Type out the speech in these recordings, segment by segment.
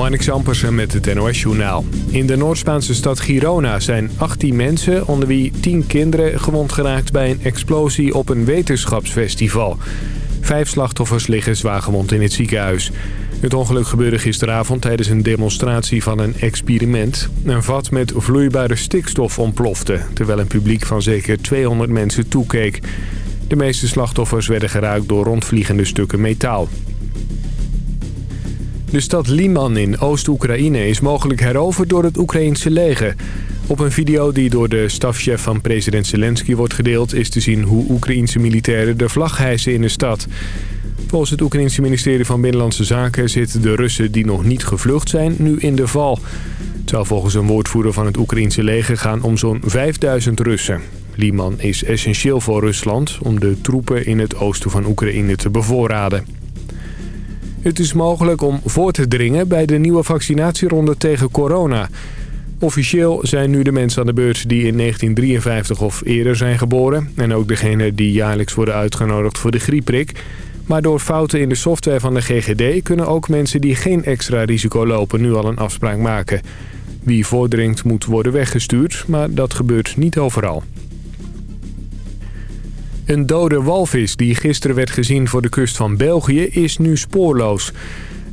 Marnix Ampersen met het NOS-journaal. In de Noord-Spaanse stad Girona zijn 18 mensen, onder wie 10 kinderen... gewond geraakt bij een explosie op een wetenschapsfestival. Vijf slachtoffers liggen zwaargewond in het ziekenhuis. Het ongeluk gebeurde gisteravond tijdens een demonstratie van een experiment. Een vat met vloeibare stikstof ontplofte... terwijl een publiek van zeker 200 mensen toekeek. De meeste slachtoffers werden geraakt door rondvliegende stukken metaal. De stad Liman in Oost-Oekraïne is mogelijk heroverd door het Oekraïense leger. Op een video die door de stafchef van president Zelensky wordt gedeeld... is te zien hoe Oekraïense militairen de vlag hijsen in de stad. Volgens het Oekraïense ministerie van Binnenlandse Zaken... zitten de Russen die nog niet gevlucht zijn nu in de val. Het zou volgens een woordvoerder van het Oekraïense leger gaan om zo'n 5000 Russen. Liman is essentieel voor Rusland om de troepen in het oosten van Oekraïne te bevoorraden. Het is mogelijk om voor te dringen bij de nieuwe vaccinatieronde tegen corona. Officieel zijn nu de mensen aan de beurt die in 1953 of eerder zijn geboren... en ook degenen die jaarlijks worden uitgenodigd voor de griepprik. Maar door fouten in de software van de GGD... kunnen ook mensen die geen extra risico lopen nu al een afspraak maken. Wie voordringt moet worden weggestuurd, maar dat gebeurt niet overal. Een dode walvis die gisteren werd gezien voor de kust van België is nu spoorloos.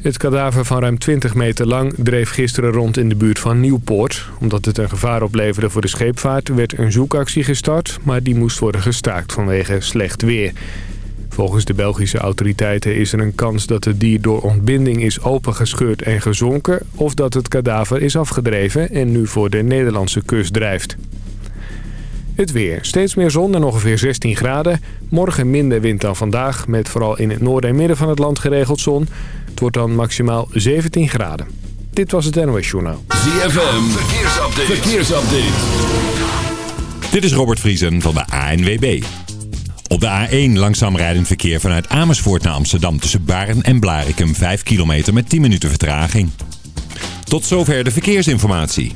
Het kadaver van ruim 20 meter lang dreef gisteren rond in de buurt van Nieuwpoort. Omdat het een gevaar opleverde voor de scheepvaart werd een zoekactie gestart... maar die moest worden gestaakt vanwege slecht weer. Volgens de Belgische autoriteiten is er een kans dat het dier door ontbinding is opengescheurd en gezonken... of dat het kadaver is afgedreven en nu voor de Nederlandse kust drijft. Het weer. Steeds meer zon en ongeveer 16 graden. Morgen minder wind dan vandaag, met vooral in het noorden en midden van het land geregeld zon. Het wordt dan maximaal 17 graden. Dit was het NOS Journaal. ZFM, verkeersupdate. verkeersupdate. Dit is Robert Vriesen van de ANWB. Op de A1 langzaam rijdend verkeer vanuit Amersfoort naar Amsterdam... tussen Baren en Blarikum 5 kilometer met 10 minuten vertraging. Tot zover de verkeersinformatie.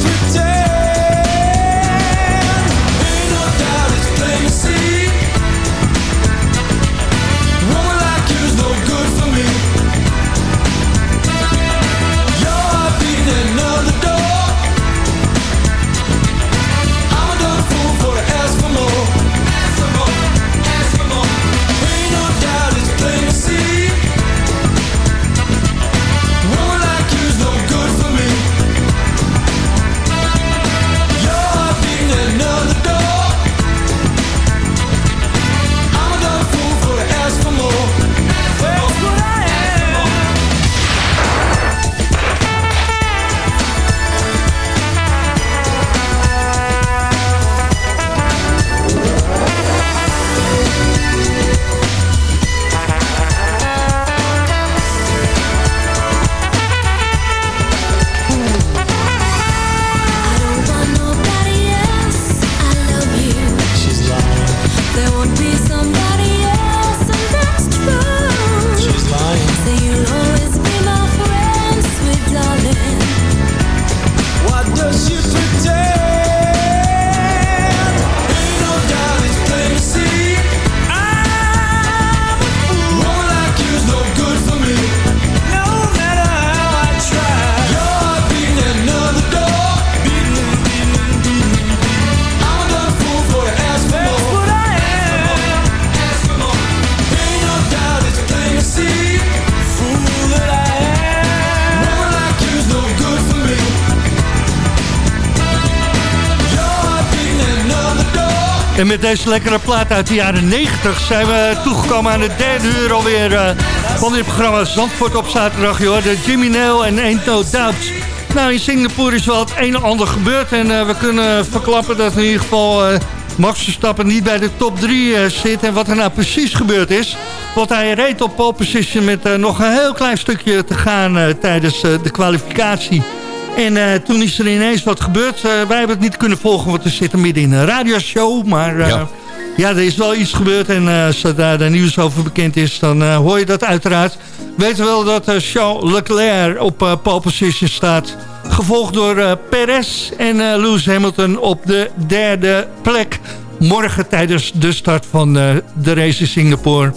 pretend? En met deze lekkere plaat uit de jaren 90 zijn we toegekomen aan de derde uur alweer uh, van dit programma Zandvoort op zaterdag. Joh. De Jimmy Nail en Ain't No. Nou, in Singapore is wel het een en ander gebeurd. En uh, we kunnen verklappen dat in ieder geval uh, Max Verstappen niet bij de top 3 zit. En wat er nou precies gebeurd is. Want hij reed op pole position met nog een heel klein stukje te gaan tijdens de kwalificatie. En uh, toen is er ineens wat gebeurd. Uh, wij hebben het niet kunnen volgen, want we zitten midden in een radioshow. Maar uh, ja. ja. er is wel iets gebeurd. En zodra er nieuws over bekend is, dan hoor je dat uiteraard. Weten wel dat Charles Leclerc op pole position staat. Gevolgd door Perez en Lewis Hamilton op de derde plek. Morgen tijdens de start van de race in Singapore.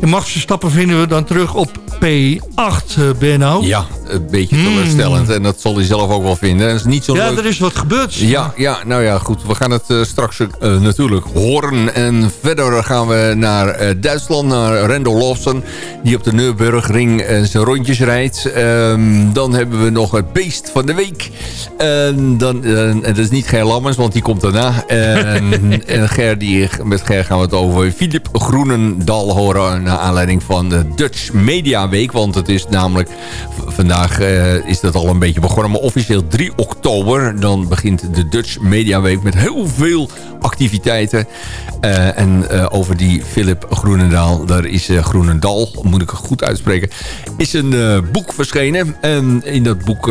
En Max Verstappen vinden we dan terug op P8, Benno. Ja, een beetje teleurstellend. Mm. En dat zal hij zelf ook wel vinden. Is niet zo ja, leuk. er is wat gebeurd. Ja, ja, nou ja, goed. We gaan het uh, straks uh, natuurlijk horen. En verder gaan we naar uh, Duitsland, naar Randall Lawson. Die op de Nürburgring zijn rondjes rijdt. Um, dan hebben we nog het beest van de week. En, dan, en dat is niet Ger Lammers, want die komt daarna. En, en Ger, die, met Ger gaan we het over Filip Groenendal horen. Naar aanleiding van de Dutch Media Week. Want het is namelijk vandaag uh, is dat al een beetje begonnen. Maar officieel 3 oktober, dan begint de Dutch Media Week met heel veel activiteiten. Uh, en uh, over die Philip Groenendaal, daar is Groenendal, moet ik goed uitspreken, is een boek verschenen. En in dat boek,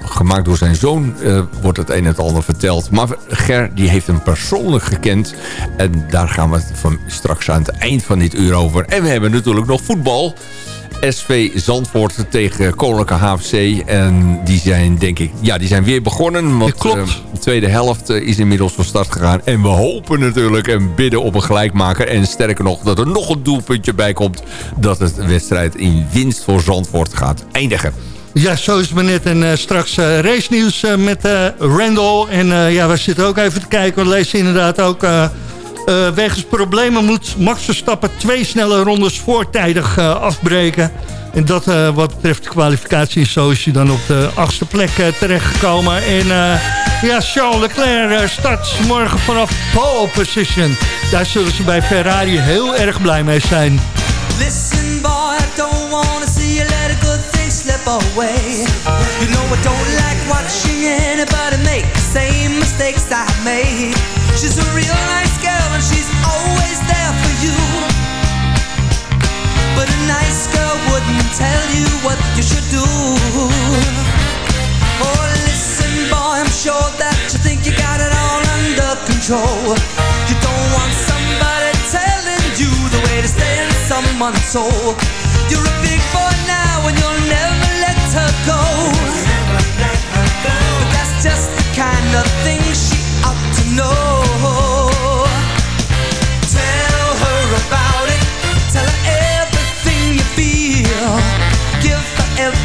gemaakt door zijn zoon, wordt het een en het ander verteld. Maar Ger, die heeft hem persoonlijk gekend. En daar gaan we van straks aan het eind van dit uur over. En we hebben natuurlijk nog voetbal. SV Zandvoort tegen Koninklijke HFC. En die zijn, denk ik, ja, die zijn weer begonnen. Want klopt. Uh, de tweede helft uh, is inmiddels van start gegaan. En we hopen natuurlijk en bidden op een gelijkmaker. En sterker nog, dat er nog een doelpuntje bij komt... dat het wedstrijd in winst voor Zandvoort gaat eindigen. Ja, zo is het maar net. En uh, straks uh, race nieuws uh, met Randall. En ja, we zitten ook even te kijken. We lezen inderdaad ook... Uh, wegens problemen moet Max Verstappen twee snelle rondes voortijdig uh, afbreken. En dat uh, wat betreft de kwalificatie, zo is hij dan op de achtste plek terechtgekomen. En ja, Charles Leclerc start morgen vanaf pole position. Daar zullen ze bij Ferrari heel erg blij mee zijn. Listen boy, I don't wanna see you let a good thing slip away. You know I don't like watching anybody make the same mistakes I made. She's a real nice you. But a nice girl wouldn't tell you what you should do. Oh, listen, boy, I'm sure that you think you got it all under control. You don't want somebody telling you the way to stay in someone's soul. You're a big boy now and you'll never let her go. But that's just the kind of thing she ought to know.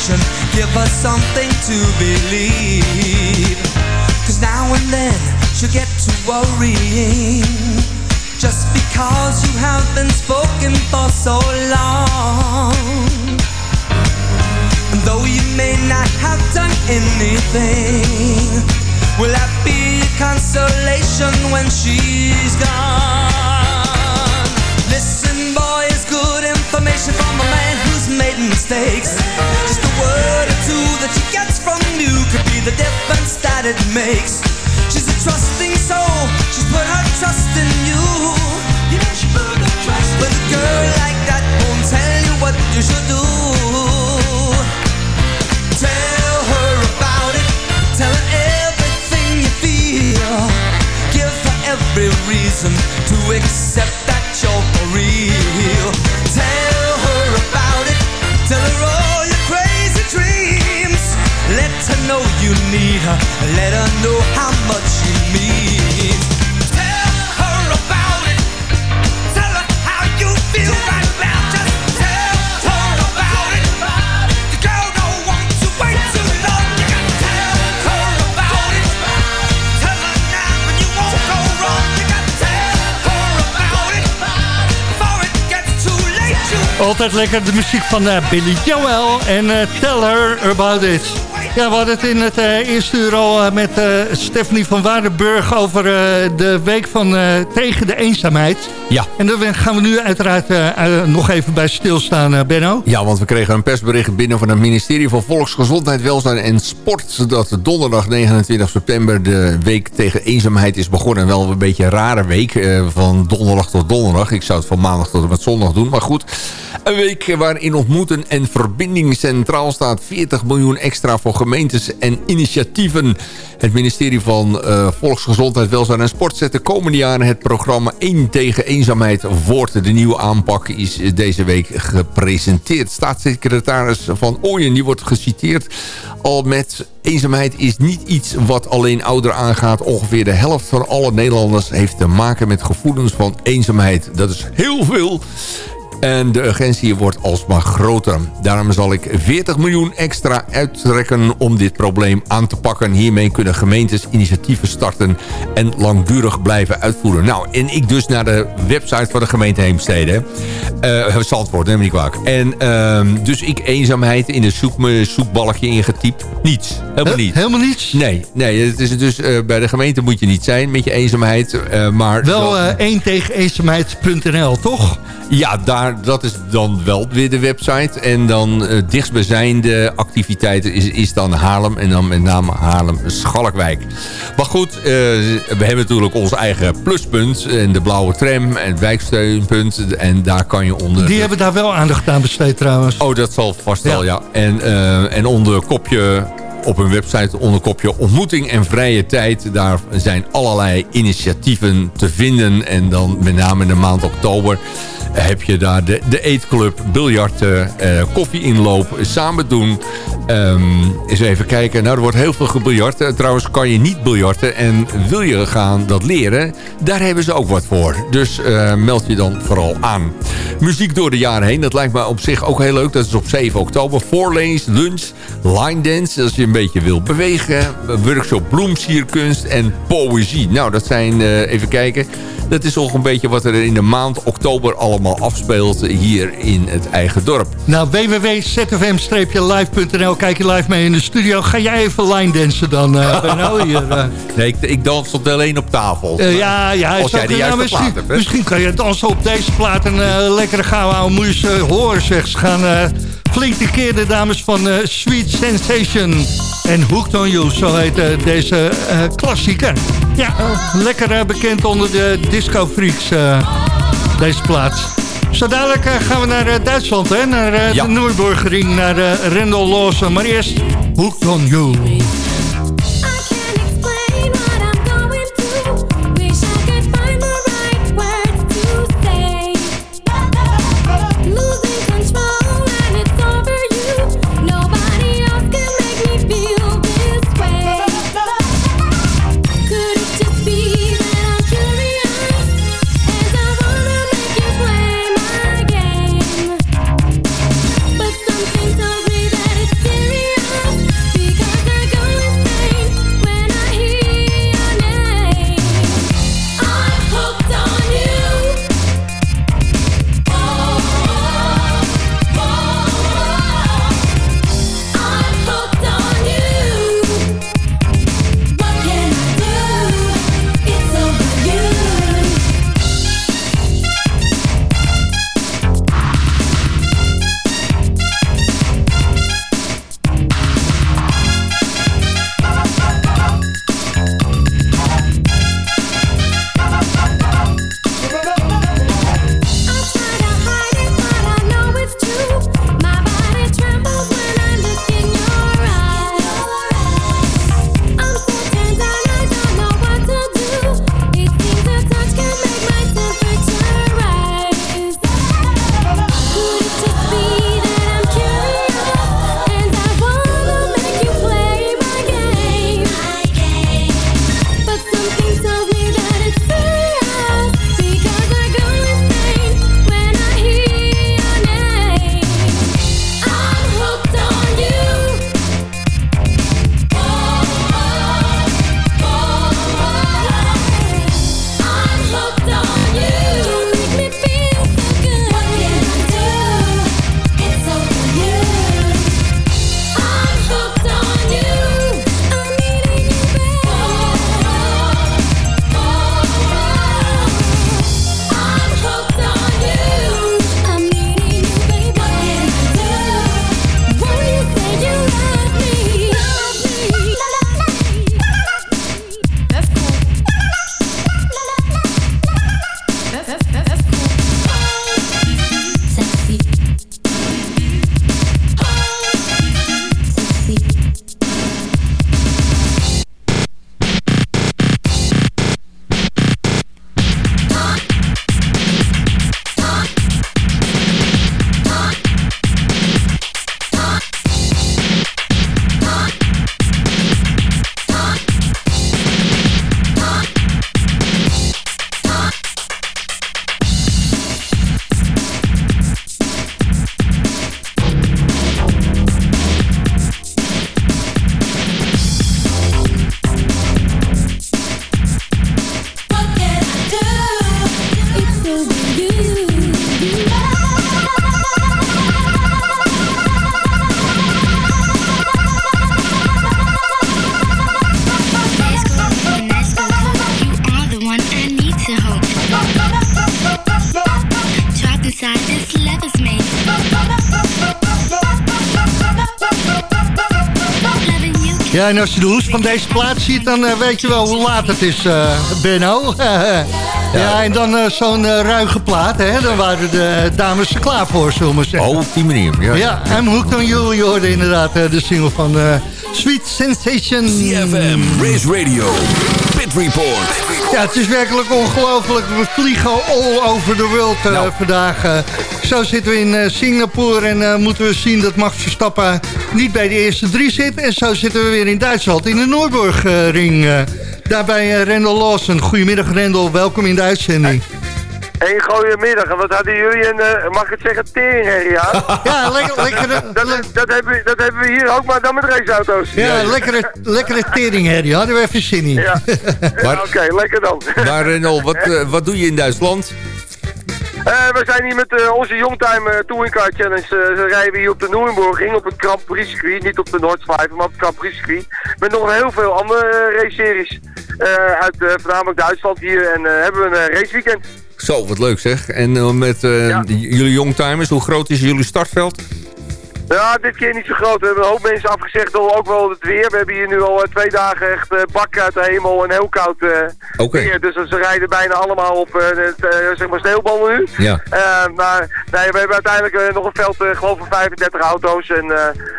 attention, give her something to believe. Cause now and then she'll get to worrying. Just because you haven't spoken for so long. And though you may not have done anything, will that be consolation when she's gone? Listen, boy, it's good information from a man mistakes. Just a word or two that she gets from you could be the difference that it makes. She's a trusting soul. She's put her trust in you. You know she put her trust a girl Altijd lekker de muziek van eh, Billy Joel en eh, Tell Her About It. Ja, we hadden het in het eh, eerste uur al met Stephanie van Waardenburg over de week van tegen de eenzaamheid. Ja. En daar gaan we nu uiteraard eh, eh, nog even bij stilstaan, eh, Benno. Ja, want we kregen een persbericht binnen van het ministerie van Volksgezondheid, Welzijn en Sport... dat donderdag 29 september de week tegen eenzaamheid is begonnen. Wel een beetje een rare week, van donderdag tot donderdag. Ik zou het van maandag tot en met zondag doen, maar goed. Een week waarin ontmoeten en verbinding centraal staat. 40 miljoen extra voor gemeentes en initiatieven. Het ministerie van Volksgezondheid, Welzijn en Sport zet de komende jaren het programma 1 tegen eenzaamheid voort. De nieuwe aanpak is deze week gepresenteerd. Staatssecretaris Van Ooyen die wordt geciteerd al met... eenzaamheid is niet iets wat alleen ouderen aangaat. Ongeveer de helft van alle Nederlanders heeft te maken met gevoelens van eenzaamheid. Dat is heel veel. En de urgentie wordt alsmaar groter. Daarom zal ik 40 miljoen extra uittrekken om dit probleem aan te pakken. Hiermee kunnen gemeentes initiatieven starten en langdurig blijven uitvoeren. Nou, en ik dus naar de website van de gemeente Heemstede. eh Zandvoort, neem me niet kwalijk. En ehm, dus ik eenzaamheid in de zoek, zoekbalkje ingetypt. Niets. Helemaal He- niet. helemaal niets? Nee, nee het is dus, eh, bij de gemeente moet je niet zijn met je eenzaamheid. eh, maar Wel wel- 1 tegen eenzaamheid.nl, toch? ja, daar, dat is dan wel weer de website. En dan eh dichtstbijzijnde activiteiten is, is dan Haarlem. En dan met name Haarlem-Schalkwijk. Maar goed, eh, we hebben natuurlijk ons eigen pluspunt. En de blauwe tram en het wijksteunpunt. En daar kan je onder... Die hebben daar wel aandacht aan besteed trouwens. Oh, dat zal vast wel, ja. En, eh, en onder kopje op hun website onder kopje ontmoeting en vrije tijd. Daar zijn allerlei initiatieven te vinden. En dan met name in de maand oktober heb je daar de, de eetclub, biljarten, eh koffieinloop, samen doen. Ehm, eens even kijken. Nou, er wordt heel veel gebiljart. Eh, Trouwens kan je niet biljarten en wil je gaan dat leren, daar hebben ze ook wat voor. Dus eh, meld je dan vooral aan. Muziek door de jaren heen, dat lijkt me op zich ook heel leuk. Dat is op 7 oktober. Voorlees, lunch, line dance, als je een beetje wil bewegen. Workshop bloemsierkunst en poëzie. Nou, dat zijn, eh, even kijken... Dat is toch een beetje wat er in de maand oktober allemaal afspeelt hier in het eigen dorp. Nou, www.zfm-live.nl. Kijk je live mee in de studio. Ga jij even line dansen dan, eh Benno? Hier, eh. Nee, ik, ik dans tot alleen op tafel. Eh, ja, ja. Als jij de juiste misschien, plaat hebt, misschien kan je dansen op deze plaat en eh lekkere gouden oude ze horen, zeg. Ze gaan flink de keer, de dames van Sweet Sensation. En Hooked on You, zo heet deze klassieker. Ja, lekker bekend onder de disco freaks, deze plaats. Zo dadelijk eh, gaan we naar eh, Duitsland, hè? naar eh, Ja. de Nürburgring, naar Rendel Lawson. Maar eerst Hooked on You. En als je de hoes van deze plaat ziet, dan eh, weet je wel hoe laat het is, eh Benno. ja. en dan eh, zo'n ruige plaat, hè? Dan waren de dames er klaar voor, zullen we maar zeggen. Oh, op die manier. Ja, Ja, I'm hooked on you. Je hoorde inderdaad de single van Sweet Sensation. CFM, Race Radio, Pit Report. Ja, het is werkelijk ongelooflijk. We vliegen all over the world eh, Nou. vandaag. eh. zo zitten we in eh, Singapore en moeten we zien dat Max Verstappen niet bij de eerste drie zit. En zo zitten we weer in Duitsland in de Noorburgring. eh daarbij Rendel Lawson. Goedemiddag Rendel, welkom in de uitzending. Een goeiemiddag. En wat hadden jullie een, eh, mag ik het zeggen, teringherrie aan? Ja, lekker, lekker, dat, dat, hebben, we- dat hebben we hier ook, maar dan met raceauto's. ja, lekkere, lekkere teringherrie. Hadden we even zin in. Ja, Maar- oké, lekker dan. Maar Renal, wat, eh, wat doe je in Duitsland? Eh, we zijn hier met eh, onze Youngtime uh, Touring Car Challenge. eh, ze rijden we hier op de Nürburgring, op het Grand Prix circuit. Niet op de Noordslijven, maar op het Grand Prix circuit. Met nog heel veel andere eh, race-series eh, uit eh, voornamelijk Duitsland hier. En eh, hebben we een eh, raceweekend. Zo, wat leuk zeg. En eh, met Ja. jullie youngtimers, hoe groot is jullie startveld? Ja, dit keer niet zo groot. We hebben een hoop mensen afgezegd door ook wel het weer. We hebben hier nu al eh, twee dagen echt eh, bakken uit de hemel en heel koud eh, weer. Dus ze rijden bijna allemaal op het, zeg maar sneeuwballen nu. Ja. Maar nee, we hebben uiteindelijk nog een veld, geloof ik, van 35 auto's. En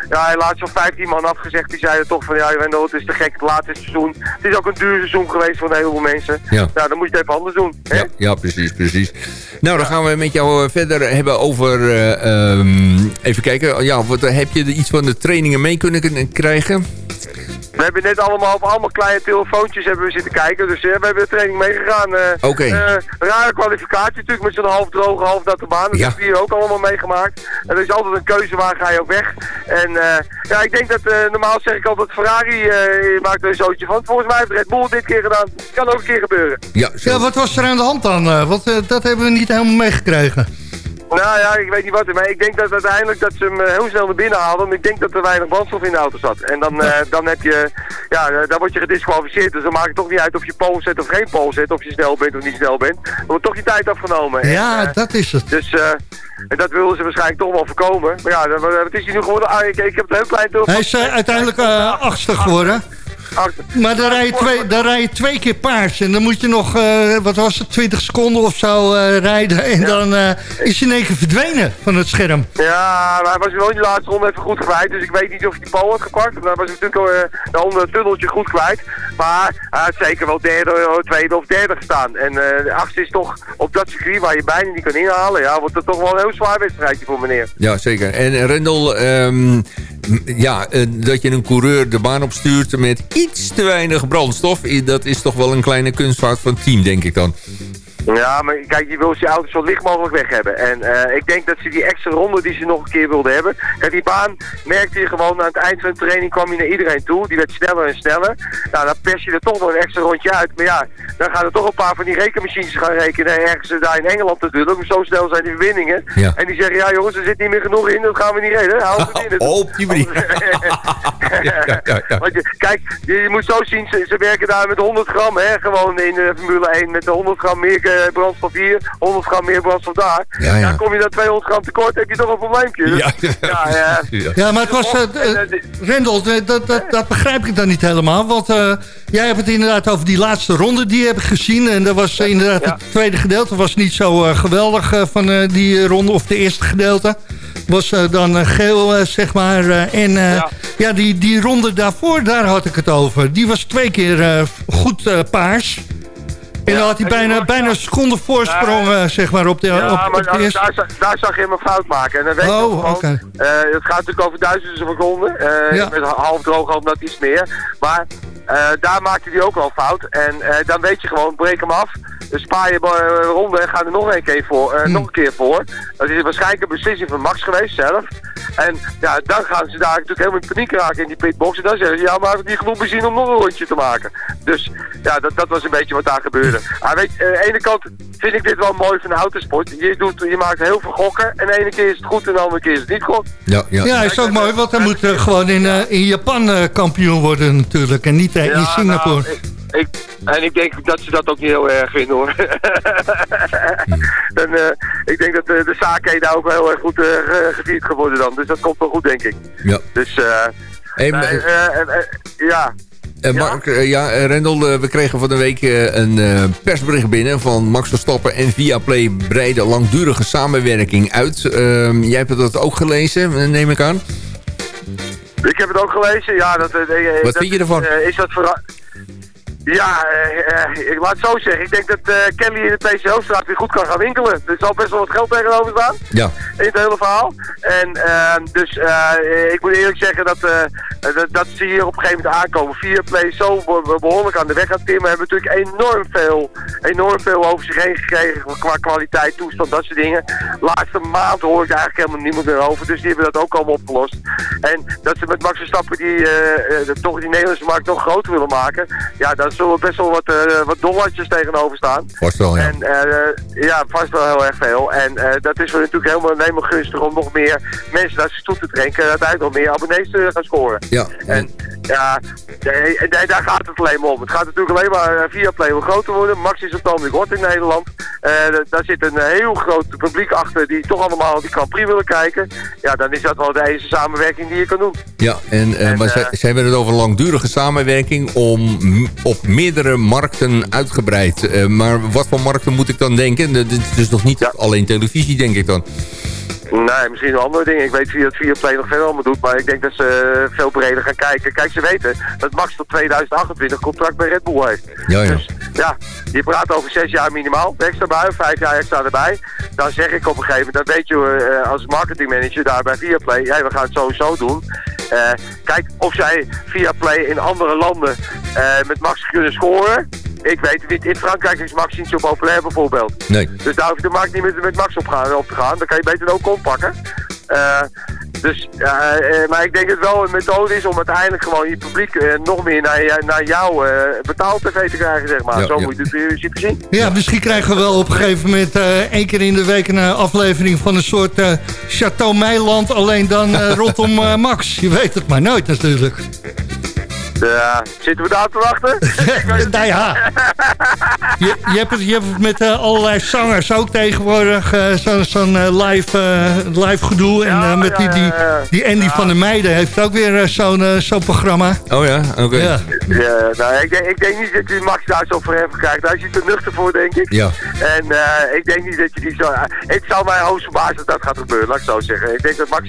ja, helaas zo'n 15 man afgezegd. Die zeiden toch van, ja, het is te gek, het laatste seizoen. Het is ook een duur seizoen geweest voor een heleboel mensen. Ja. Nou, dan moet je het even anders doen. hè? Ja, ja, precies, precies. Nou, dan gaan we met jou verder hebben over... eh, ehm, even kijken, ja, wat, heb je er iets van de trainingen mee kunnen krijgen? We hebben net allemaal op allemaal kleine telefoontjes hebben we zitten kijken. Dus eh, we hebben de training meegegaan. eh Oké. eh, rare kwalificatie natuurlijk met zo'n half droge, half natte baan. Dat Ja. hebben we hier ook allemaal meegemaakt. En er is altijd een keuze waar ga je ook weg. En eh, ja, ik denk dat eh, normaal zeg ik altijd Ferrari eh, maakt er een zootje van. Volgens mij heeft Red Bull dit keer gedaan. Kan ook een keer gebeuren. Ja, zo. Ja, wat was er aan de hand dan? eh? want eh, dat hebben we niet helemaal meegekregen. Nou ja, ik weet niet wat. Maar ik denk dat uiteindelijk dat ze hem eh, heel snel naar binnen haalden. Want ik denk dat er weinig brandstof in de auto zat. En dan, eh, dan heb je, ja, eh, dan word je gedisqualificeerd. Dus dan maakt het toch niet uit of je pole zet of geen pole zet. Of je snel bent of niet snel bent. Dan wordt toch je tijd afgenomen. En, Ja, dat is het. dus en dat wilden ze waarschijnlijk toch wel voorkomen. Maar ja, wat is hij nu geworden? Ah, ik, ik heb het heel klein door. Hij is uiteindelijk achtste geworden. Maar dan rij, je twee, dan rij je twee keer paars. En dan moet je nog, eh, wat was het, 20 seconden of zo eh, rijden. En dan eh, is hij in één keer verdwenen van het scherm. Ja, maar hij was wel in de laatste ronde even goed kwijt. Dus ik weet niet of hij die pole had gepakt. Dan was hij natuurlijk al uh, onder het tunneltje goed kwijt. Maar hij had zeker wel derde, tweede of derde gestaan. En eh de achtste is toch op dat circuit waar je bijna niet kan inhalen. Ja, wordt het toch wel een heel zwaar wedstrijdje voor meneer. Ja, zeker. En Rendel, ehm, ja, eh, dat je een coureur de baan opstuurt met iets te weinig brandstof... dat is toch wel een kleine kunstfout van het team, denk ik dan. Ja, maar kijk, je wil je auto zo licht mogelijk weg hebben. En eh, ik denk dat ze die extra ronde die ze nog een keer wilden hebben. Kijk, die baan merkte je gewoon aan het eind van de training kwam je naar iedereen toe. Die werd sneller en sneller. Nou, dan pers je er toch nog een extra rondje uit. Maar ja, dan gaan er toch een paar van die rekenmachines gaan rekenen. Ergens eh, daar in Engeland natuurlijk. Zo snel zijn die verbindingen. Ja. En die zeggen, ja jongens, er zit niet meer genoeg in. Dat gaan we niet redden. Hou het. Oh, op die manier. Ja, ja, ja, ja. Want je, kijk, je, je moet zo zien, ze, ze werken daar met 100 gram, hè, gewoon in de Formule 1, met de 100 gram meer eh, brandstof hier, 100 gram meer brandstof daar. Ja, ja. Dan kom je dan 200 gram tekort, heb je toch een probleempje. Dus- Ja, ja, ja. Ja. Ja, maar het was... eh, eh, Rendel, dat, dat, dat, begrijp ik dan niet helemaal. Want eh, jij hebt het inderdaad over die laatste ronde die heb ik gezien. En dat was inderdaad Ja. het tweede gedeelte. was niet zo eh, geweldig van eh, die ronde. Of de eerste gedeelte. Was dan geel, zeg maar. eh, en eh, ja, Ja. die, die ronde daarvoor, daar had ik het over. Die was twee keer eh, goed eh, paars. En dan had hij bijna, bijna een seconde voorsprong, eh, zeg maar, op de, Ja, op, maar op de daar, eerste. daar, zag- daar zag je hem een fout maken. En dan weet je Oh, oké. eh, het gaat natuurlijk over duizenden seconden. eh Ja. Met half droog, half nat iets meer. Maar daar maakte hij ook al fout. En dan weet je gewoon, breek hem af. Dus spaar je eh, ronde en ga er nog een keer voor. eh, Hmm. Nog een keer voor. Dat is waarschijnlijk een beslissing van Max geweest zelf. En ja, dan gaan ze daar natuurlijk helemaal in paniek raken in die pitbox. En dan zeggen ze, ja, maar heb ik niet genoeg benzine om nog een rondje te maken. Dus ja, dat, dat was een beetje wat daar gebeurde. Maar weet je, aan de ene kant vind ik dit wel mooi van de autosport. Je, doet, je maakt heel veel gokken. En de ene keer is het goed en de andere keer is het niet goed. Ja, ja. Ja, is ook mooi, want hij moet eh, gewoon in, eh, in Japan eh, kampioen worden natuurlijk. En niet eh, in Singapore. nou, ik, ik, en ik denk dat ze dat ook niet heel erg vinden hoor. En eh, ik denk dat de sake daar ook wel heel erg goed ge- gevierd gaat worden dan. Dus dat komt wel goed, denk ik. Ja. Dus, eh Hey, ja. Eh, Mark, ja, Rendel, we kregen van de week eh, een persbericht binnen van Max Verstappen en Viaplay breiden langdurige samenwerking uit. Ehm, jij hebt dat ook gelezen, neem ik aan. Ik heb het ook gelezen. Ja, dat, Wat dat, vind je ervan? is dat Ja, eh, eh, ik laat het zo zeggen. Ik denk dat eh, Kelly in de PC Hoofdstraat weer goed kan gaan winkelen. Er zal best wel wat geld tegenover staan. Ja. in het hele verhaal. En ehm, dus ik moet eerlijk zeggen dat, dat, dat ze hier op een gegeven moment aankomen. Viaplay is zo be- behoorlijk aan de weg aan timmen. Hebben natuurlijk enorm veel, enorm veel over zich heen gekregen qua kwaliteit, toestand, dat soort dingen. Laatste maand hoor ik eigenlijk helemaal niemand meer over. Dus die hebben dat ook allemaal opgelost. En dat ze met Max Verstappen die, toch die Nederlandse markt nog groter willen maken. Ja, daar zullen best wel wat, eh, wat dollartjes tegenover staan. Vast wel, ja. En eh, ja, vast wel heel erg veel. En eh, dat is voor natuurlijk helemaal, helemaal gunstig om nog meer mensen naar zich toe te trekken. En uiteindelijk nog meer abonnees te gaan scoren. Ja, En ja, nee, nee, daar gaat het alleen maar om. Het gaat natuurlijk alleen maar eh, via Play wil groter worden. Max is het ogenblik hot in Nederland. Eh, daar zit een heel groot publiek achter die toch allemaal die Grand Prix willen kijken. Ja, dan is dat wel de enige samenwerking die je kan doen. Ja, en, En, maar zij, zij hebben het over langdurige samenwerking om op meerdere markten uitgebreid. Maar wat voor markten moet ik dan denken? Dat is dus nog niet alleen televisie, denk ik dan. Nee, misschien andere dingen. Ik weet wie dat via Play nog verder allemaal doet, maar ik denk dat ze eh, veel breder gaan kijken. Kijk, ze weten dat Max tot 2028 contract bij Red Bull heeft. Ja, ja. Dus ja, je praat over zes jaar minimaal, extra bij, vijf jaar extra erbij. Dan zeg ik op een gegeven moment, dan weet je eh, als marketingmanager daar bij Viaplay, ja, we gaan het sowieso doen. Eh, kijk, of zij Viaplay in andere landen met Max kunnen scoren, ik weet het niet. In Frankrijk is Max niet zo populair bijvoorbeeld. Nee. Dus daar hoef je de markt niet met, met Max op, gaan, op te gaan. Dan kan je beter ook pakken. Eh dus, ja, eh, maar ik denk dat het wel een methode is om uiteindelijk gewoon je publiek eh, nog meer naar, naar jouw eh betaald tv te krijgen, zeg maar. Ja, Zo ja. moet je het in principe zien. Ja, misschien krijgen we wel op een gegeven moment eh, één keer in de week een eh, aflevering van een soort eh Chateau Meiland. Alleen dan eh, rondom eh, Max. Je weet het maar nooit natuurlijk. Ja, zitten we daar te wachten? nou ja. Je, je, hebt het, je hebt het met eh, allerlei zangers ook tegenwoordig. eh, Zo'n eh, live, live gedoe. En met die, die, die Andy van der Meijden heeft ook weer zo'n zo'n programma. Oh ja, oké. Ja. Ja, nou, ik, denk, ik denk niet dat je Max daar zo voor even krijgt. Daar is hij te nuchter voor, denk ik. Ja. En eh, ik denk niet dat je die zo... het zou mij hoogst verbazen dat dat gaat gebeuren, laat ik zo zeggen. Ik denk dat Max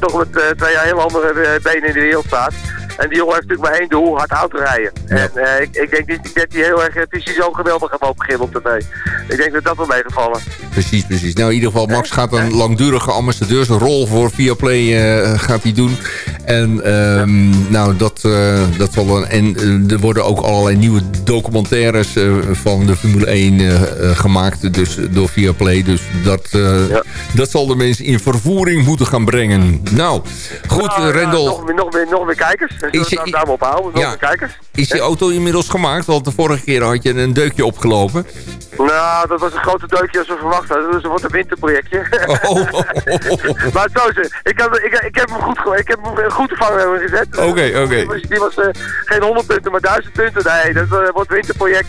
toch met twee heel andere benen in de wereld staat. En die jongen heeft natuurlijk maar één doel, hard auto rijden. En eh, ik, ik denk niet dat hij heel erg... Het is hij zo geweldig gaat lopen beginnen op tv. Ik denk dat dat wel meegevallen. Precies, precies. Nou, in ieder geval, Max gaat een langdurige ambassadeursrol voor Viaplay eh, gaat hij doen. En ehm, nou, dat, eh, dat zal dan... En er worden ook allerlei nieuwe documentaires van de Formule 1 eh, eh, gemaakt. Dus door Viaplay. Dus dat, dat zal de mensen in vervoering moeten gaan brengen. Nou, goed, Nou, Rendel. nog, meer- nog, meer, nog meer kijkers. Is je- daar maar op houden. Nog Ja. meer kijkers. Is die auto inmiddels gemaakt? Want de vorige keer had je een deukje opgelopen. Nou, dat was een grote deukje als we verwacht hadden. Dus het wordt een winterprojectje. Oh. maar zo is. Ik, heb, ik, ik heb hem goed, ik heb hem goed te vangen gezet. Oké, oké. Die was, die was eh, geen 100 punten, maar 1000 punten. Nee, dat eh, wordt een winterproject.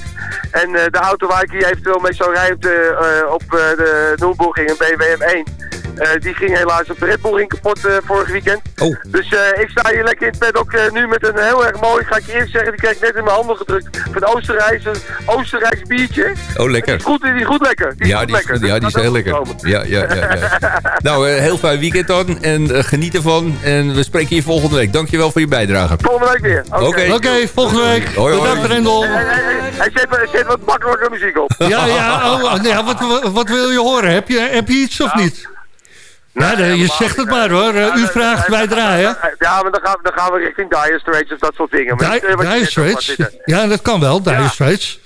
En eh, de auto waar ik hier eventueel mee zou rijden op de, op, de Nürburgring, een BMW M1. Eh, die ging helaas op de Red Bull Ring kapot eh, vorig weekend. Oh. Dus eh, ik sta hier lekker in het paddock eh, nu met een heel erg mooi, ga ik je eerst zeggen, die kreeg ik net in mijn handen gedrukt. Van Oostenrijks, een Oostenrijks biertje. Oh, lekker. Die is goed, die is goed lekker. Die is Ja, goed die is, lekker. ja, Dus die is heel lekker. ook. Ja, ja, ja, ja. nou, heel fijn weekend dan. En geniet ervan. En we spreken je volgende week. Dankjewel voor je bijdrage. Volgende week weer. Oké. Oké, volgende week. Hoi, hoi. Bedankt Rendel. Hij, zet, hij zet wat makkelijker muziek op. Ja, ja, oh, oh, ja wat, wat, wat wil je horen? Heb je, heb je iets of niet? Ja, nee, je zegt het maar hoor. Eh, U vraagt, wij draaien. Ja, maar dan gaan, we, dan gaan we richting Dire Straits of dat soort dingen. Maar eh, Dire Straits? Ja, dat kan wel, Dire Straits.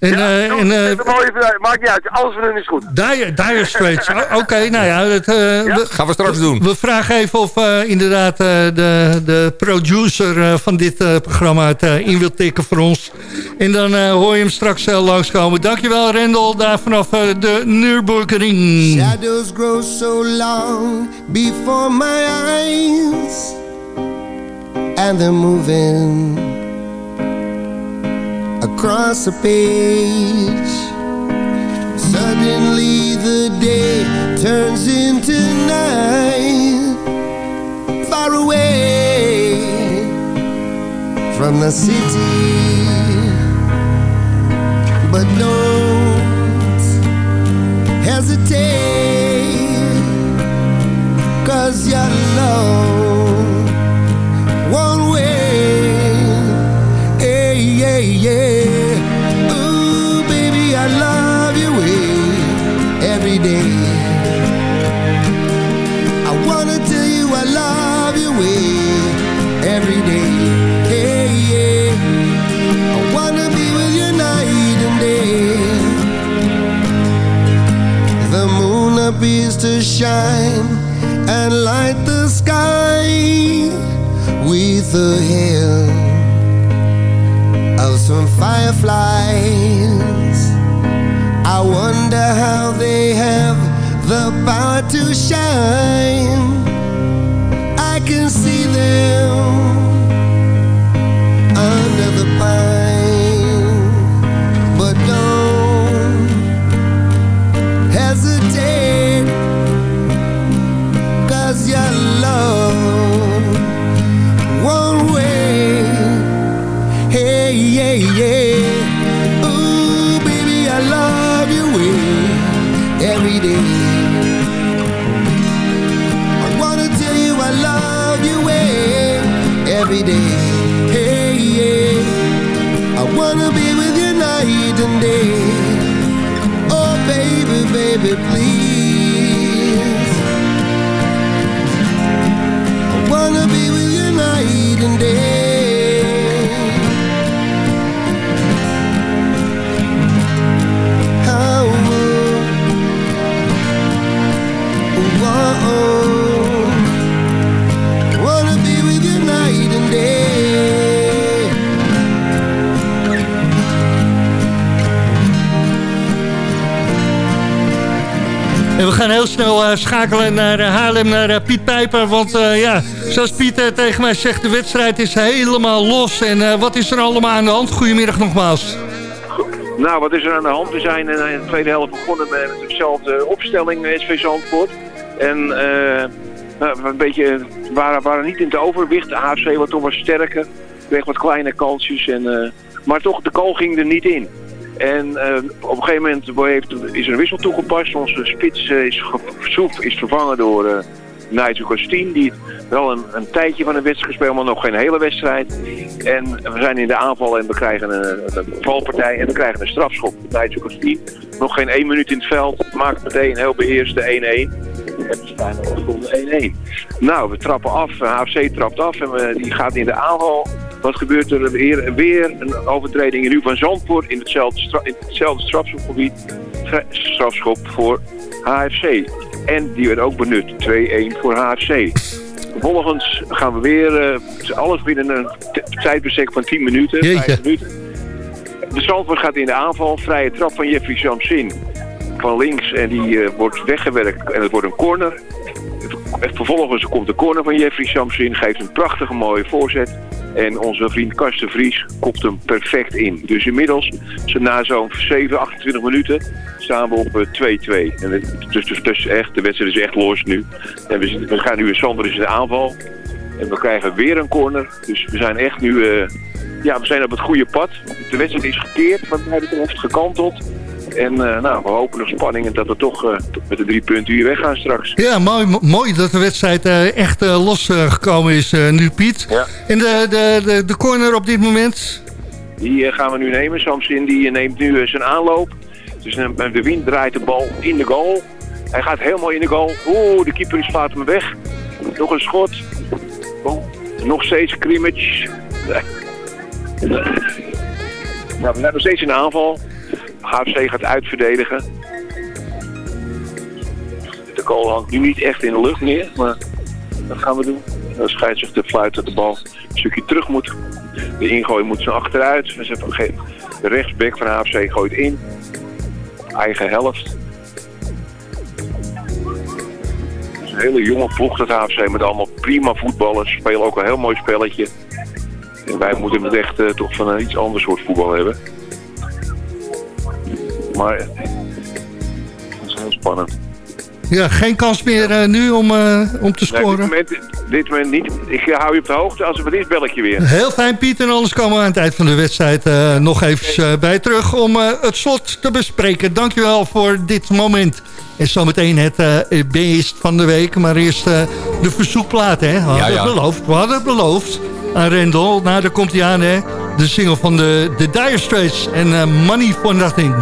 En, eh, en, eh, mooie- maakt niet uit, alles van hun is goed. Dire, dire Straits, oké, nou ja. Dat, eh, we, Gaan we straks doen. we vragen even of eh, inderdaad eh, de, de producer eh, van dit eh, programma het in wil tikken voor ons. En dan eh, hoor je hem straks uh, langskomen. Dankjewel Rendel, daar vanaf eh, de Nürburgring. Shadows grow so long before my eyes, and they're moving across the page. Suddenly the day turns into night Far away from the city But don't hesitate. Cause your love won't wait yeah, yeah to shine and light the sky with the hail of some fireflies. I wonder how they have the power to shine. I can see them under the pine, yeah, yeah. Ooh, baby, I love you way every day. I wanna tell you I love you way every day. Schakelen naar eh, Haarlem, naar eh, Piet Pijper. Want eh, ja, zoals Piet tegen mij zegt, de wedstrijd is helemaal los. En wat is er allemaal aan de hand? Goedemiddag nogmaals. Nou, wat is er aan de hand? We zijn in de tweede helft begonnen met dezelfde opstelling SV Zandvoort. En nou, een beetje, waren, waren niet in het overwicht. AFC wat toch wat sterker. Kreeg wat kleine kansjes. En, maar toch, de goal ging er niet in. En eh, op een gegeven moment heeft, is er een wissel toegepast. Onze spits eh, is, is vervangen door eh Nigel Costin. Die wel een, een tijdje van de wedstrijd gespeeld, maar nog geen hele wedstrijd. En we zijn in de aanval en we krijgen een, een valpartij en we krijgen een strafschop. Nigel Costin, nog geen één minuut in het veld, maakt meteen heel beheerst de 1-1. En we staan de 1-1. Nou, we trappen af, HFC trapt af en die gaat in de aanval. Wat gebeurt er weer? Weer een overtreding in Ruud van Zandvoort in hetzelfde, stra- in hetzelfde strafschopgebied. Ge- Strafschop voor HFC. En die werd ook benut. 2-1 voor HFC. Vervolgens gaan we weer eh, alles binnen een tijdbestek van 10 minuten. Jeetje. 5 minuten. De Zandvoort gaat in de aanval. Vrije trap van Jeffrey Samsin van links. En die eh, wordt weggewerkt. En het wordt een corner. Vervolgens komt de corner van Jeffrey Samsin. Geeft een prachtige mooie voorzet. En onze vriend Karsten Vries kopt hem perfect in. Dus inmiddels, na zo'n 7, 28 minuten, staan we op eh, 2-2. En het- dus, dus, echt, de wedstrijd is echt los nu. En we, gaan nu in Sander in de aanval. En we krijgen weer een corner. Dus we zijn echt nu... eh, ja, we zijn op het goede pad. De wedstrijd is gekeerd, wat mij betreft, gekanteld. En eh, nou, we hopen nog spanning dat we toch eh, met de drie punten hier weggaan straks. Ja, mooi, mo- mooi dat de wedstrijd eh, echt losgekomen is nu, Piet. Ja. En de, de, de, de corner op dit moment? Die gaan we nu nemen. Samsin die neemt nu zijn aanloop. Dus de wind draait de bal in de goal. Hij gaat helemaal in de goal. Oeh, de keeper slaat hem weg. Nog een schot. Oh, nog steeds scrimmage. Nou, we zijn nog steeds in de aanval. HFC gaat uitverdedigen. De goal hangt nu niet echt in de lucht meer, maar dat gaan we doen. De scheidsrechter fluit dat de bal een stukje terug moet. De ingooi moet zo achteruit. We zetten ge- de rechtsback van HFC gooit in. Eigen helft. Het is een hele jonge ploeg dat HFC met allemaal prima voetballers. Spelen ook een heel mooi spelletje. En wij moeten het echt eh, toch van een iets ander soort voetbal hebben. Maar spannend. Ja, geen kans meer eh, nu om, eh, om te Nee, scoren. dit, moment, dit moment niet. Ik hou je op de hoogte. Als er wat is, bel ik je weer. Heel fijn, Piet. En anders komen we aan het eind van de wedstrijd eh, nog even eh, bij terug om eh, het slot te bespreken. Dankjewel voor dit moment. En zometeen het eh, beest van de week. Maar eerst eh, de verzoekplaat, hè. We hadden Ja, ja. het beloofd. We hadden het beloofd aan Rendel. Nou, daar komt hij aan, hè. De single van de, de Dire Straits en eh, Money for Nothing.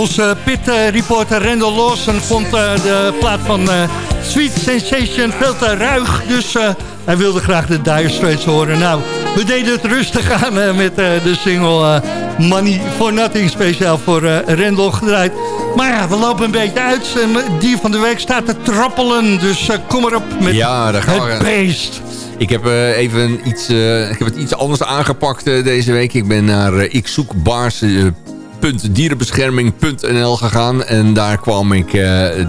Onze pit-reporter Randall Lawson vond eh, de plaat van eh, Sweet Sensation veel te ruig. Dus eh, hij wilde graag de Dire Straits horen. Nou, we deden het rustig aan eh, met eh, de single eh, Money for Nothing. Speciaal voor eh Randall gedraaid. Maar ja, we lopen een beetje uit. En die van de week staat te trappelen. Dus eh, kom erop met Ja, daar gaan we. het beest. Ik heb, eh, even iets, eh, ik heb het iets anders aangepakt eh, deze week. Ik ben naar ik zoek baars, eh, www.dierenbescherming.nl gegaan. En daar kwam ik, uh,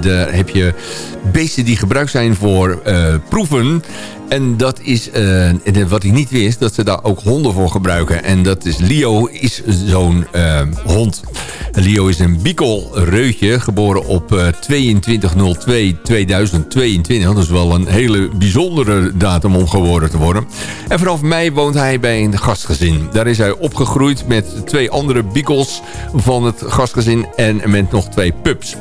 de, heb je beesten die gebruikt zijn voor uh, proeven. En dat is, eh, wat ik niet wist, dat ze daar ook honden voor gebruiken. En dat is, Leo is zo'n eh, hond. Leo is een Bicol reutje, geboren op eh 22.02.2022. Dat is wel een hele bijzondere datum om geboren te worden. En vanaf mei woont hij bij een gastgezin. Daar is hij opgegroeid met twee andere Bicols van het gastgezin en met nog twee pups.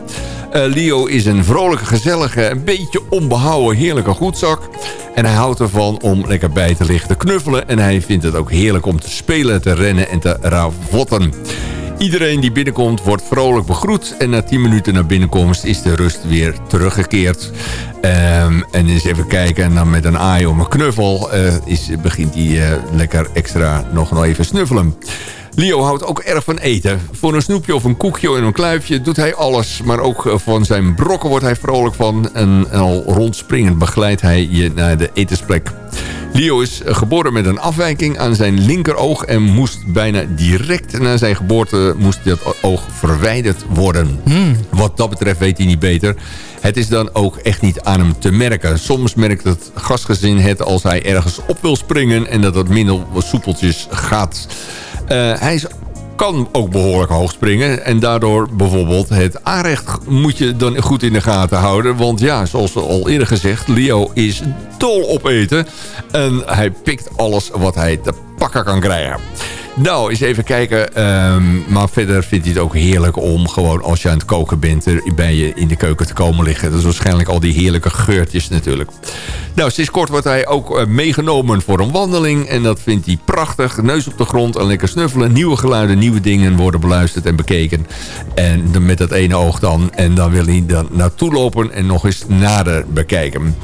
Eh, Leo is een vrolijke, gezellige, een beetje onbehouden, heerlijke goedzak. En hij houdt ervan om lekker bij te liggen te knuffelen. En hij vindt het ook heerlijk om te spelen, te rennen en te ravotten. Iedereen die binnenkomt wordt vrolijk begroet. En na 10 minuten na binnenkomst is de rust weer teruggekeerd. Ehm, en eens even kijken. En dan met een aai om een knuffel eh, is, begint hij eh, lekker extra nog, even snuffelen. Leo houdt ook erg van eten. Voor een snoepje of een koekje en een kluifje doet hij alles. Maar ook eh, van zijn brokken wordt hij vrolijk van. En al rondspringend begeleidt hij je naar de etensplek. Leo is geboren met een afwijking aan zijn linkeroog... en moest bijna direct na zijn geboorte moest dat oog verwijderd worden. Wat dat betreft weet hij niet beter. Het is dan ook echt niet aan hem te merken. Soms merkt het gastgezin het als hij ergens op wil springen... en dat het minder soepeltjes gaat... Eh, hij is, kan ook behoorlijk hoog springen. En daardoor bijvoorbeeld het aanrecht moet je dan goed in de gaten houden. Want ja, zoals al eerder gezegd, Leo is dol op eten. En hij pikt alles wat hij te pakken kan krijgen. Nou, eens even kijken. Ehm, maar verder vindt hij het ook heerlijk om gewoon als je aan het koken bent... er bij je in de keuken te komen liggen. Dat is waarschijnlijk al die heerlijke geurtjes natuurlijk. Nou, sinds kort wordt hij ook eh, meegenomen voor een wandeling. En dat vindt hij prachtig. Neus op de grond en lekker snuffelen. Nieuwe geluiden, nieuwe dingen worden beluisterd en bekeken. En met dat ene oog dan. En dan wil hij dan naartoe lopen en nog eens nader bekijken.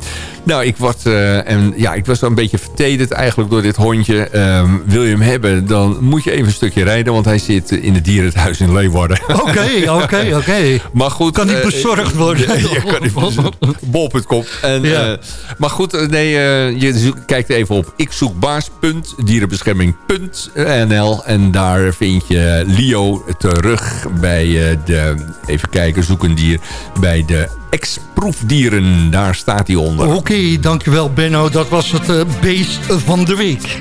Nou, ik, was, eh, en, ja, ik was wel een beetje vertederd eigenlijk door dit hondje. Ehm, wil je hem hebben, dan moet je even een stukje rijden... want hij zit in het dierenhuis in Leeuwarden. Oké, oké, oké. Maar goed... Kan niet eh, bezorgd worden. Ja, kan niet bezorgd. Bol.com. Ja. eh, maar goed, eh, nee, eh, je kijkt even op ikzoekbaars.dierenbescherming.nl en daar vind je Leo terug bij eh, de, even kijken, zoek een dier, bij de ex-proefdieren. Daar staat hij onder. Oké, dankjewel Benno. Dat was het eh, beest van de week.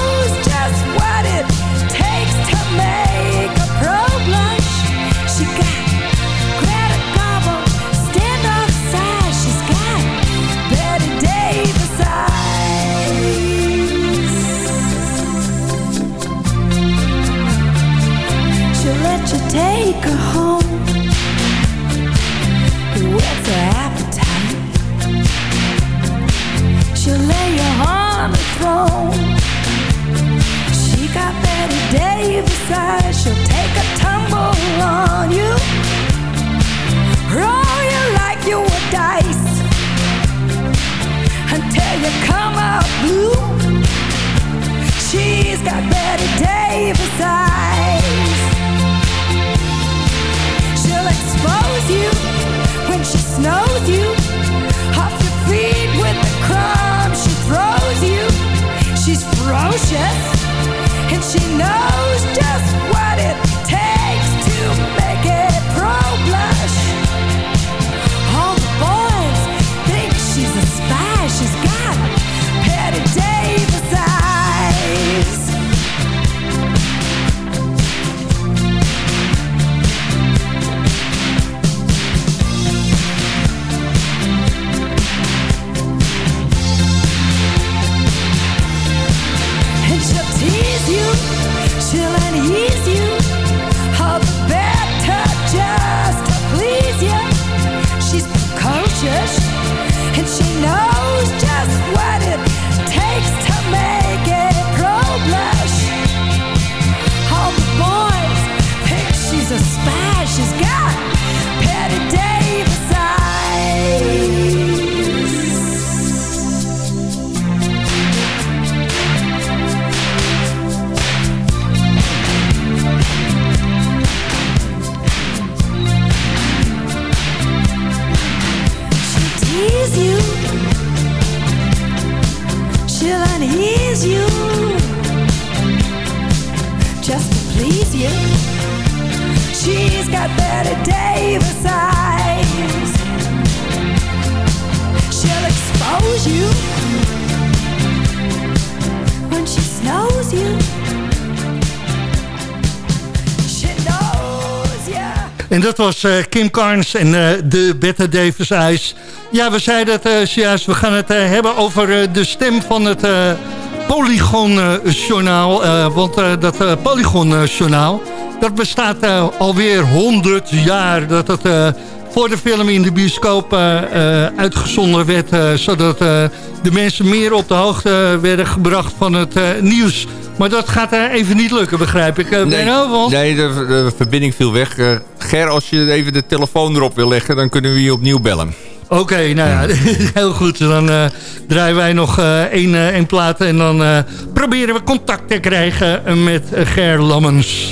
She got Betty Davis eyes. She'll take a tumble on you. Roll you like you were dice until you come out blue. She's got Betty Davis eyes. She'll expose you when she snows you off your feet with the crumbs and she knows just what En dat was eh, Kim Carnes en eh, de Bette Davis Eyes. Ja, we zeiden het zojuist. We gaan het hebben over de stem van het Polygon-journaal. want dat Polygon-journaal... dat bestaat alweer 100 jaar. Dat het voor de film in de bioscoop eh, eh, uitgezonden werd... eh, zodat de mensen meer op de hoogte werden gebracht van het nieuws... Maar dat gaat even niet lukken, begrijp ik. Uh, Nee, Benno, want... nee de, de verbinding viel weg. Ger, als je even de telefoon erop wil leggen... dan kunnen we je opnieuw bellen. Oké, nou ja, heel goed. Dan draaien wij nog eh, één, eh, één plaat en dan proberen we contact te krijgen met Ger Lammens.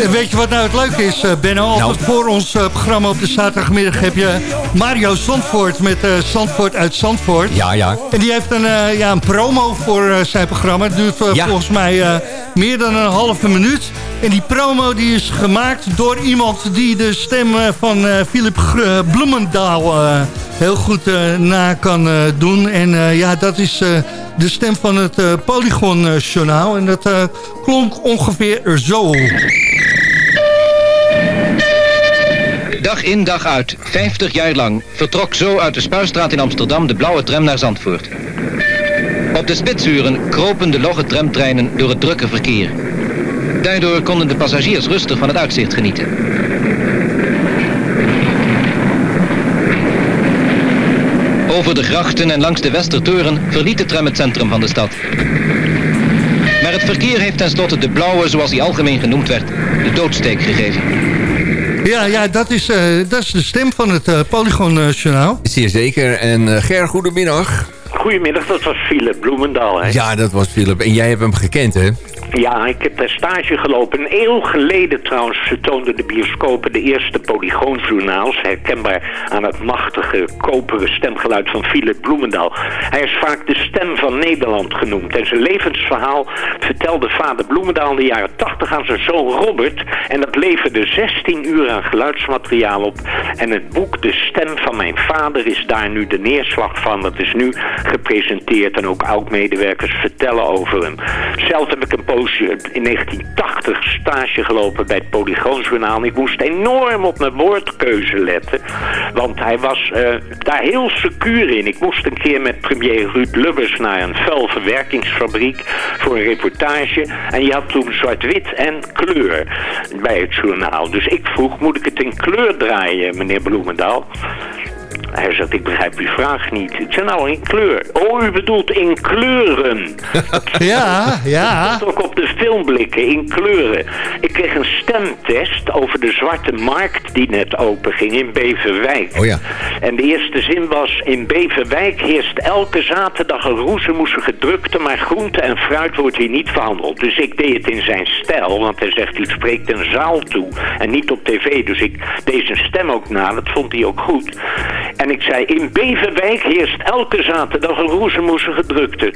En weet je wat nou het leuke is, eh, Benno? Altijd voor ons eh, programma op de zaterdagmiddag heb je Mario Zandvoort met eh, Zandvoort uit Zandvoort. Ja, ja. En die heeft een, ja, een promo voor zijn programma. Het duurt Ja. volgens mij meer dan een halve minuut. En die promo die is gemaakt door iemand die de stem van Philip Bloemendaal heel goed na kan doen. En ja, dat is de stem van het eh, Polygon eh, Journaal. En dat klonk ongeveer zo. Dag in dag uit, 50 jaar lang, vertrok zo uit de Spuistraat in Amsterdam de blauwe tram naar Zandvoort. Op de spitsuren kropen de logge tramtreinen door het drukke verkeer. Daardoor konden de passagiers rustig van het uitzicht genieten. Over de grachten en langs de Westertoren verliet de tram het centrum van de stad. Maar het verkeer heeft tenslotte de blauwe, zoals hij algemeen genoemd werd, de doodsteek gegeven. Ja, ja dat, is, eh, dat is de stem van het eh, Polygon eh, Journaal. Zeer zeker. En eh, Ger, goedemiddag. Goedemiddag, dat was Philip Bloemendaal. Hè? Ja, dat was Philip. En jij hebt hem gekend, hè? Ja, ik heb daar stage gelopen. Een eeuw geleden trouwens vertoonden de bioscopen de eerste polygoonjournaals. Herkenbaar aan het machtige, koperen stemgeluid van Philip Bloemendaal. Hij is vaak de stem van Nederland genoemd. En zijn levensverhaal vertelde vader Bloemendaal in de jaren 80 aan zijn zoon Robert. En dat leverde 16 uur aan geluidsmateriaal op. En het boek De Stem van Mijn Vader is daar nu de neerslag van. Dat is nu gepresenteerd en ook oud-medewerkers vertellen over hem. Zelf heb ik een in 1980 stage gelopen bij het Polygoonjournaal. Ik moest enorm op mijn woordkeuze letten, want hij was eh, daar heel secuur in. Ik moest een keer met premier Ruud Lubbers naar een vuilverwerkingsfabriek voor een reportage. En je had toen zwart-wit en kleur bij het journaal. Dus ik vroeg, moet ik het in kleur draaien, meneer Bloemendaal? Hij zegt, ik begrijp uw vraag niet. Ik zei, nou, in kleur. Oh, u bedoelt in kleuren. Ja, ja. Dat ook op de filmblikken, in kleuren. Ik kreeg een stemtest over de zwarte markt die net open ging in Beverwijk. Oh ja. En de eerste zin was, in Beverwijk heerst elke zaterdag een roezemoesige drukte, maar groente en fruit wordt hier niet verhandeld. Dus ik deed het in zijn stijl, want hij zegt, u spreekt een zaal toe en niet op tv. Dus ik deed zijn stem ook na, dat vond hij ook goed. En ik zei, in Beverwijk heerst elke zaterdag een roezemoesige drukte.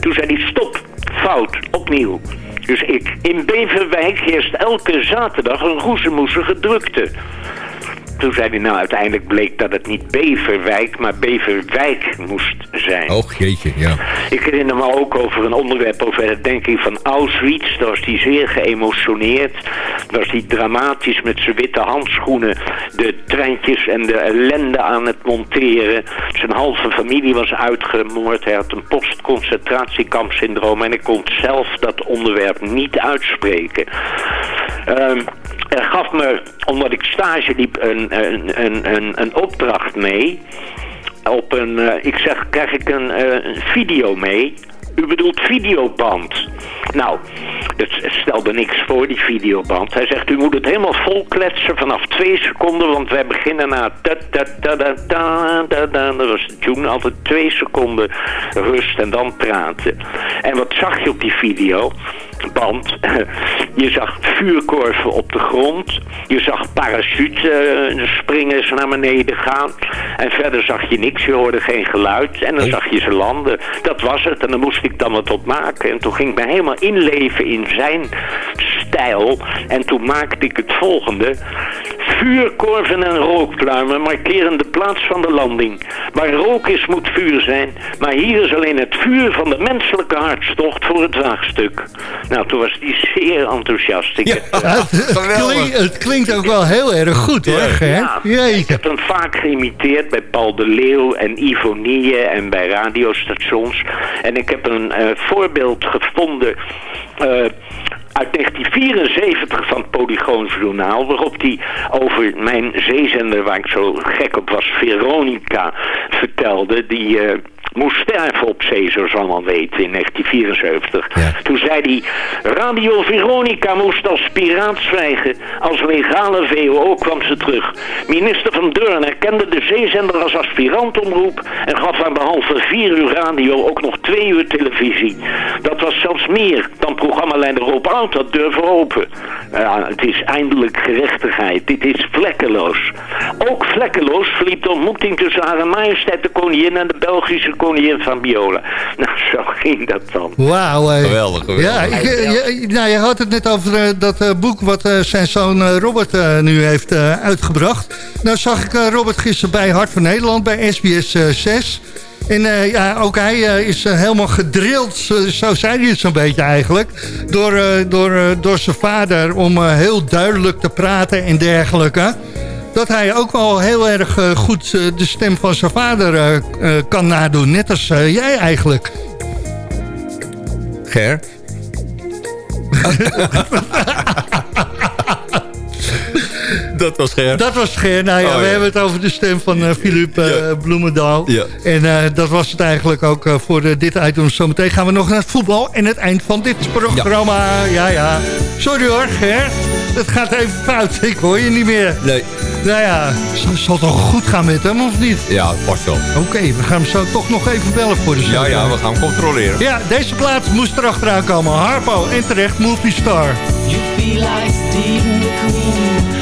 Toen zei hij, stop, fout, opnieuw. Dus ik, in Beverwijk heerst elke zaterdag een roezemoesige drukte. Toen zei hij, nou uiteindelijk bleek dat het niet Beverwijk, maar Beverwijk moest zijn. Och, jeetje, ja. Ik herinner me ook over een onderwerp over de herdenking van Auschwitz. Daar was hij zeer geëmotioneerd. Daar was hij dramatisch met zijn witte handschoenen de treintjes en de ellende aan het monteren. Zijn halve familie was uitgemoord. Hij had een postconcentratiekampsyndroom en ik kon zelf dat onderwerp niet uitspreken. Er gaf me, omdat ik stage liep, een, een, een, een, opdracht mee. Op een, eh, ik zeg, krijg ik een, eh, een video mee. U bedoelt videoband. Nou, dat stelde niks voor, die videoband. Hij zegt, u moet het helemaal vol kletsen vanaf twee seconden, want wij beginnen na. Dat was de altijd twee seconden rust en dan praten. En wat zag je op die video? Band. Je zag vuurkorven op de grond. Je zag parachute springers naar beneden gaan. En verder zag je niks. Je hoorde geen geluid. En dan zag je ze landen. Dat was het. En dan moest ik dan wat op maken. En toen ging ik me helemaal inleven in zijn stijl. En toen maakte ik het volgende. Vuurkorven en rookpluimen markeren de plaats van de landing. Waar rook is moet vuur zijn. Maar hier is alleen het vuur van de menselijke hartstocht voor het waagstuk. Nou, toen was hij zeer enthousiast. Ik heb, Ja, het, klinkt, het klinkt ook wel heel erg goed hoor, Ger. ja, ik heb hem vaak geïmiteerd bij Paul de Leeuw en Ivonie en bij radiostations. En ik heb een eh, voorbeeld gevonden eh, uit 1974 van het Polygoonjournaal... waarop hij over mijn zeezender, waar ik zo gek op was, Veronica, vertelde... die eh, moest sterven op zee, zoals we allemaal weten, in 1974. Toen zei hij, Radio Veronica moest als piraat zwijgen. Als legale VOO kwam ze terug. Minister van Deurne erkende de zeezender als aspirantomroep... en gaf aan behalve vier uur radio ook nog twee uur televisie. Dat was zelfs meer dan programmaleider Rob Had durven hopen. Ja, het is eindelijk gerechtigheid. Dit is vlekkeloos. Ook vlekkeloos verliep de ontmoeting tussen Hare Majesteit de Koningin en de Belgische koningin van Biola. Nou, zo ging dat dan. Wauw. eh. Geweldig, geweldig. Ja, ik, eh, je, nou, je had het net over eh, dat boek wat zijn zoon Robert nu heeft uitgebracht. Nou zag ik Robert gisteren bij Hart van Nederland, bij SBS eh, 6. En eh, ja, ook hij eh, is eh, helemaal gedrild, zo, zo zei hij het zo'n beetje eigenlijk... door, eh, door, eh, door zijn vader om heel duidelijk te praten en dergelijke dat hij ook wel heel erg goed de stem van zijn vader eh, eh, kan nadoen. Net als jij eigenlijk. Ger? Dat was Ger. Dat was Ger. Nou ja, Oh, we ja. hebben het over de stem van eh Philip eh, Bloemendaal. Ja. En eh, dat was het eigenlijk ook voor dit item. Zometeen gaan we nog naar het voetbal en het eind van dit programma. Ja, ja. Sorry hoor, Ger. Het gaat even fout. Ik hoor je niet meer. Nee. Nou ja, zal, zal het toch goed gaan met hem of niet? Ja, vast wel. Oké, we gaan hem zo toch nog even bellen voor de Ja, ja, we gaan hem controleren. Ja, deze plaats moest er achteraan komen. Harpo en terecht Movie Star. You feel like you're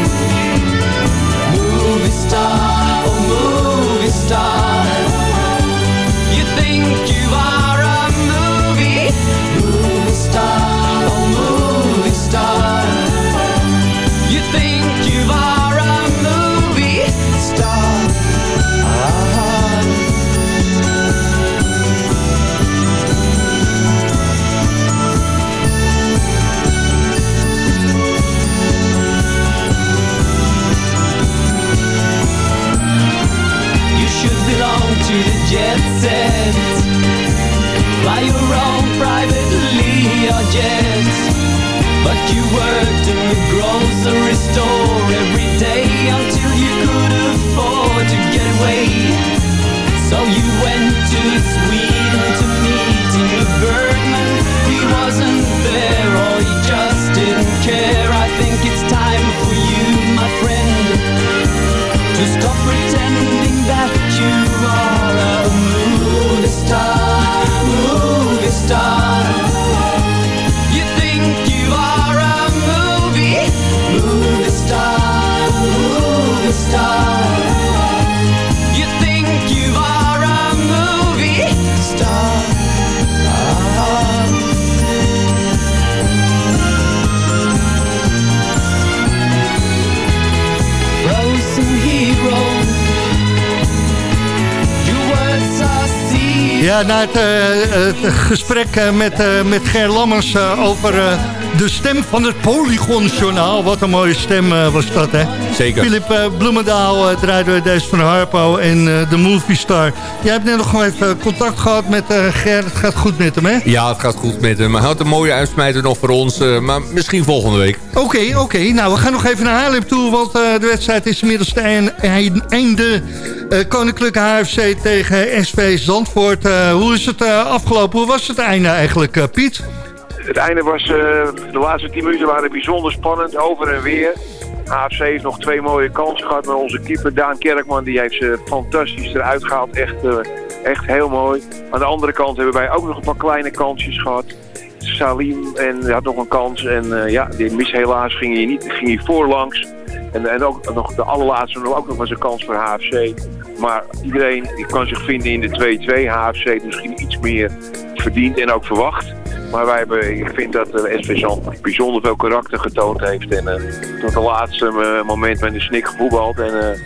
You worked in the grocery store Ja, na het, eh, het gesprek eh, met, eh, met Ger Lammers eh, over eh, de stem van het Polygonjournaal. Wat een mooie stem eh, was dat, hè? Zeker. Philip eh, Bloemendaal eh, draaide we deze van Harpo en eh, de Movie Star. Jij hebt net nog gewoon even contact gehad met eh, Ger. Het gaat goed met hem, hè? Ja, het gaat goed met hem. Hij had een mooie uitsmijter nog voor ons. eh, maar misschien volgende week. Oké, oké. Nou, we gaan nog even naar Haarlem toe, want eh, de wedstrijd is inmiddels ein- einde. Eh, Koninklijke HFC tegen SV Zandvoort. Eh, hoe is het eh, afgelopen? Hoe was het einde eigenlijk, Piet? Het einde was, de laatste 10 minuten waren bijzonder spannend, over en weer. AFC heeft nog twee mooie kansen gehad, maar onze keeper Daan Kerkman die heeft ze fantastisch eruit gehaald. Echt, echt heel mooi. Aan de andere kant hebben wij ook nog een paar kleine kansjes gehad. Salim en had nog een kans en ja, die mis helaas ging hij niet, ging hij voorlangs. En, en ook nog de allerlaatste ook nog eens een kans voor HFC. Maar iedereen kan zich vinden in de 2-2. HFC misschien iets meer verdiend en ook verwacht. Maar wij hebben, ik vind dat de SV Zand bijzonder veel karakter getoond heeft. En eh, tot het laatste eh, moment met een snik gevoetbald. En eh,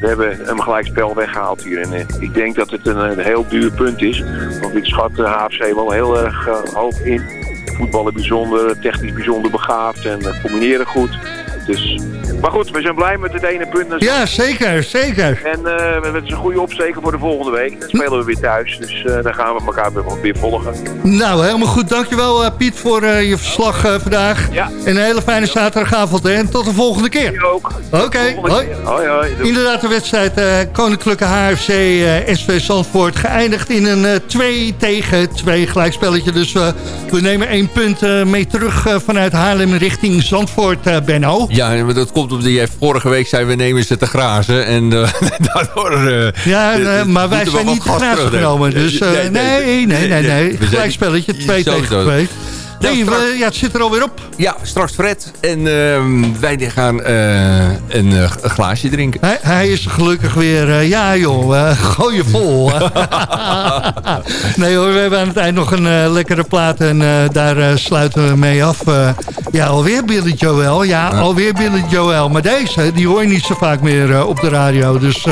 we hebben hem gelijk spel weggehaald hier. En eh, ik denk dat het een, een heel duur punt is. Want ik schat de HFC wel heel erg eh, hoog in. Voetballen bijzonder, technisch bijzonder begaafd en eh, combineren goed. Dus, maar goed, we zijn blij met het ene punt. Ja, zeker, zeker. En eh, het is een goede opsteken voor de volgende week. Dan spelen we weer thuis. Dus eh, dan gaan we elkaar weer, weer volgen. Nou, helemaal goed. Dankjewel uh, Piet voor uh, je verslag uh, vandaag. Ja. En een hele fijne zaterdagavond. Hè? En tot de volgende keer. Je ook. Oké, okay, hoi. hoi. hoi. Inderdaad, de wedstrijd uh, Koninklijke HFC SV Zandvoort geëindigd in een 2 tegen 2 gelijkspelletje. Dus we nemen één punt mee terug vanuit Haarlem richting Zandvoort, Benno. Ja, maar dat komt omdat jij vorige week zei we nemen ze te grazen. En daardoor... ja, nee, maar wij zijn niet te grazen genomen. Dus nee, nee, nee, nee. nee. Gelijkspelletje 2 tegen 2. Nee, we, ja, het zit er alweer op. Ja, straks Fred. En uh, wij gaan uh, een, uh, een, glaasje drinken. Hij, hij is gelukkig weer... ja joh, gooi je vol. nee hoor, we hebben aan het eind nog een lekkere plaat. En daar sluiten we mee af. ja, alweer Billy Joel. Ja, alweer Billy Joel. Maar deze, die hoor je niet zo vaak meer op de radio. Dus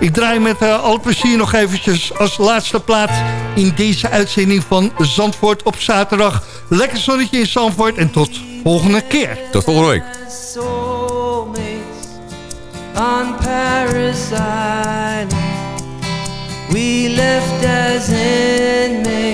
ik draai met al plezier nog eventjes als laatste plaat... in deze uitzending van Zandvoort op zaterdag... Lekker zonnetje in Zandvoort en tot volgende keer. Tot volgende week. On Paris Island We left as inmates